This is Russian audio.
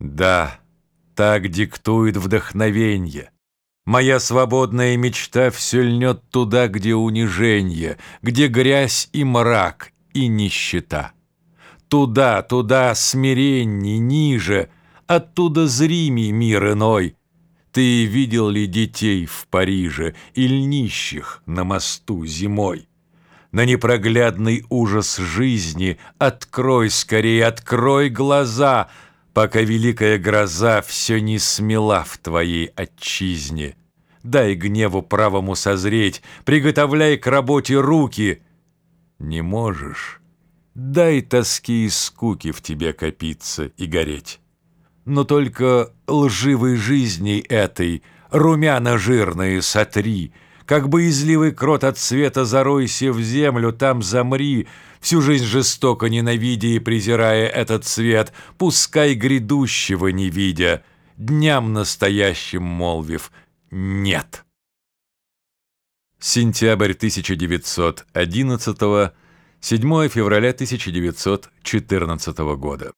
Да, так диктует вдохновенье. Моя свободная мечта все льнет туда, где унижение, где грязь и мрак, и нищета. Туда, туда, смиренней, ниже, оттуда зримий мир иной. Ты видел ли детей в Париже или нищих на мосту зимой? На непроглядный ужас жизни Открой скорее, открой глаза, Пока великая гроза Все не смела в твоей отчизне. Дай гневу правому созреть, Приготовляй к работе руки. Не можешь? Дай тоски и скуки В тебе копиться и гореть. Но только лживой жизни этой Румяна жирные сотри, Как боязливый крот от света Заройся в землю, там замри, Всю жизнь жестоко ненавидя И презирая этот свет, Пускай грядущего не видя, Дням настоящим молвив «нет». Сентябрь 1911 7 февраля 1914 года.